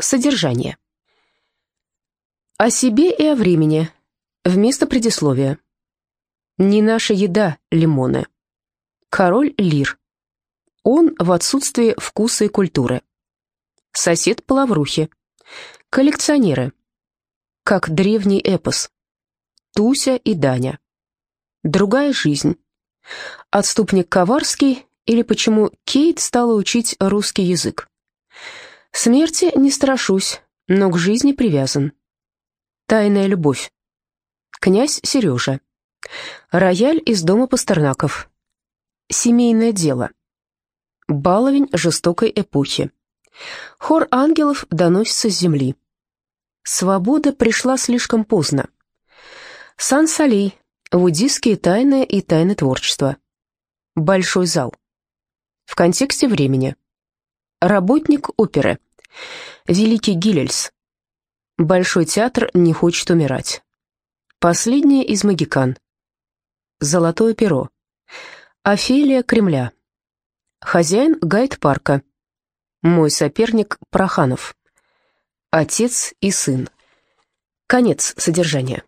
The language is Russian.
Содержание. О себе и о времени. Вместо предисловия. Не наша еда лимоны. Король Лир. Он в отсутствии вкуса и культуры. Сосед Половрухи. Коллекционеры. Как древний эпос. Туся и Даня. Другая жизнь. Отступник Коварский или почему Кейт стала учить русский язык. Смерти не страшусь, но к жизни привязан. Тайная любовь. Князь Сережа. Рояль из дома Пастернаков. Семейное дело. Баловень жестокой эпохи. Хор ангелов доносится с земли. Свобода пришла слишком поздно. Сан-Салей. Буддистские тайны и тайны творчества. Большой зал. В контексте времени. Работник оперы. Великий Гилельс. Большой театр не хочет умирать. Последняя из магикан. Золотое перо. Офелия Кремля. Хозяин гайд-парка. Мой соперник Проханов. Отец и сын. Конец содержания.